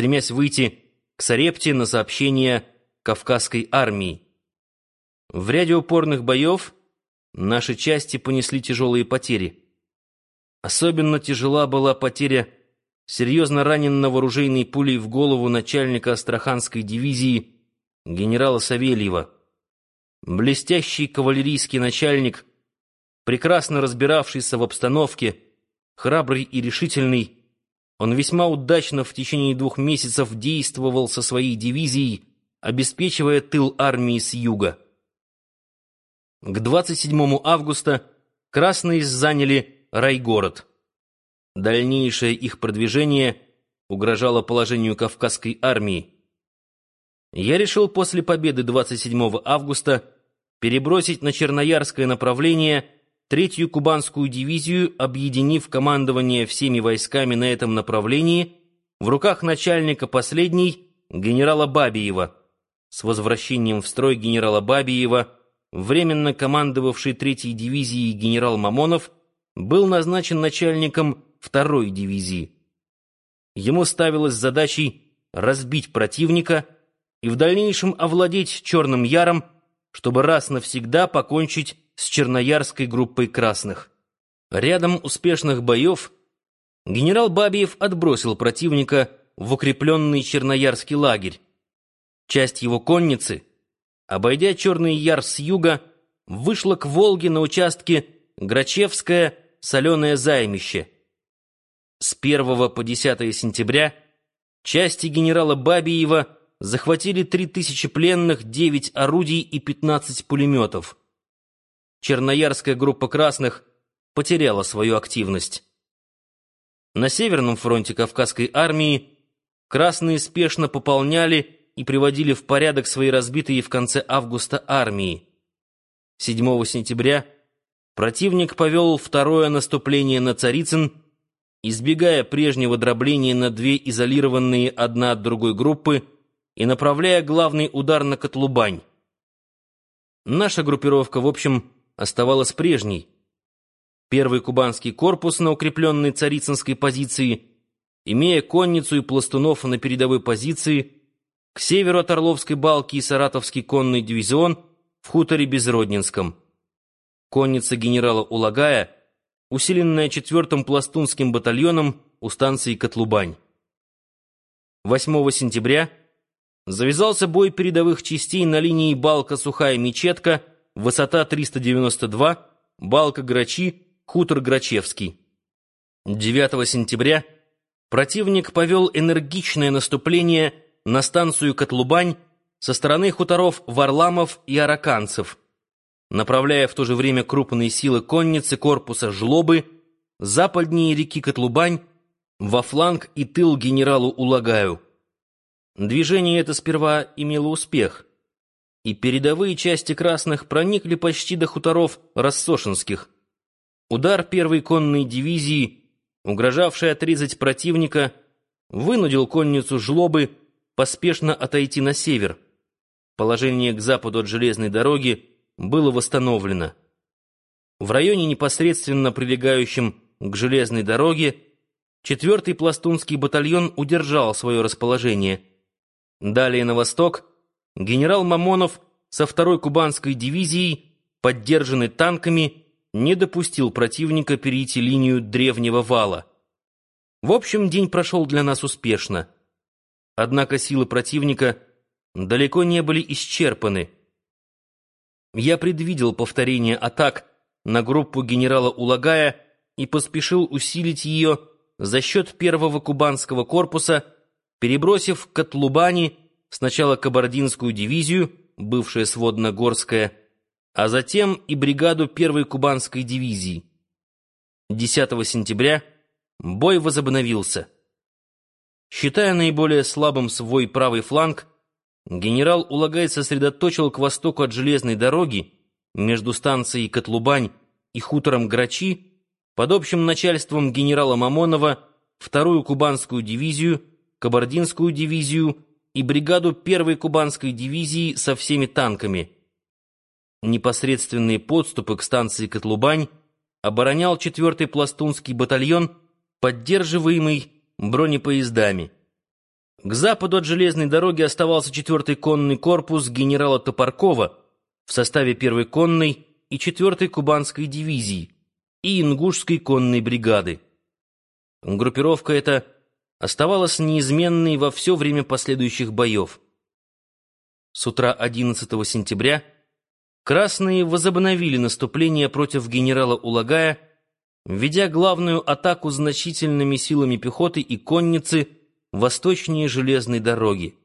стремясь выйти к Сарепте на сообщение Кавказской армии. В ряде упорных боев наши части понесли тяжелые потери. Особенно тяжела была потеря серьезно раненного оружейной пулей в голову начальника Астраханской дивизии генерала Савельева. Блестящий кавалерийский начальник, прекрасно разбиравшийся в обстановке, храбрый и решительный, он весьма удачно в течение двух месяцев действовал со своей дивизией, обеспечивая тыл армии с юга. К 27 августа красные заняли Райгород. Дальнейшее их продвижение угрожало положению Кавказской армии. Я решил после победы 27 августа перебросить на Черноярское направление третью кубанскую дивизию, объединив командование всеми войсками на этом направлении в руках начальника последней, генерала Бабиева. С возвращением в строй генерала Бабиева, временно командовавший третьей дивизией генерал Мамонов, был назначен начальником второй дивизии. Ему ставилось задачей разбить противника и в дальнейшем овладеть Черным Яром, чтобы раз навсегда покончить с Черноярской группой красных. Рядом успешных боев генерал Бабиев отбросил противника в укрепленный Черноярский лагерь. Часть его конницы, обойдя Черный Яр с юга, вышла к Волге на участке Грачевское соленое займище. С 1 по 10 сентября части генерала Бабиева захватили 3000 пленных, 9 орудий и 15 пулеметов. Черноярская группа красных потеряла свою активность. На Северном фронте Кавказской армии красные спешно пополняли и приводили в порядок свои разбитые в конце августа армии. 7 сентября противник повел второе наступление на Царицын, избегая прежнего дробления на две изолированные одна от другой группы и направляя главный удар на Котлубань. Наша группировка, в общем, оставалась прежней. Первый кубанский корпус на укрепленной царицынской позиции, имея конницу и пластунов на передовой позиции, к северу от Орловской балки и Саратовский конный дивизион в хуторе Безроднинском. Конница генерала Улагая, усиленная четвертым пластунским батальоном у станции Котлубань. 8 сентября завязался бой передовых частей на линии Балка-Сухая-Мечетка высота 392, балка Грачи, хутор Грачевский. 9 сентября противник повел энергичное наступление на станцию Котлубань со стороны хуторов Варламов и Араканцев, направляя в то же время крупные силы конницы корпуса Жлобы западнее реки Котлубань во фланг и тыл генералу Улагаю. Движение это сперва имело успех — и передовые части красных проникли почти до хуторов Рассошинских. Удар первой конной дивизии, угрожавший отрезать противника, вынудил конницу жлобы поспешно отойти на север. Положение к западу от железной дороги было восстановлено. В районе, непосредственно прилегающем к железной дороге, четвертый пластунский батальон удержал свое расположение. Далее на восток — генерал Мамонов со второй кубанской дивизией, поддержанный танками, не допустил противника перейти линию древнего вала. В общем, день прошел для нас успешно. Однако силы противника далеко не были исчерпаны. Я предвидел повторение атак на группу генерала Улагая и поспешил усилить ее за счет первого кубанского корпуса, перебросив к Котлубани сначала Кабардинскую дивизию, бывшая Сводногорская, а затем и бригаду первой кубанской дивизии. 10 сентября бой возобновился. Считая наиболее слабым свой правый фланг, генерал Улагай сосредоточил к востоку от железной дороги между станцией Котлубань и хутором Грачи под общим начальством генерала Мамонова вторую кубанскую дивизию, Кабардинскую дивизию и бригаду первой кубанской дивизии со всеми танками. Непосредственные подступы к станции Котлубань оборонял 4-й пластунский батальон, поддерживаемый бронепоездами. К западу от железной дороги оставался 4-й конный корпус генерала Топоркова в составе 1-й конной и 4-й кубанской дивизии и Ингушской конной бригады. Группировка эта оставалась неизменной во все время последующих боев. С утра 11 сентября красные возобновили наступление против генерала Улагая, ведя главную атаку значительными силами пехоты и конницы восточнее железной дороги.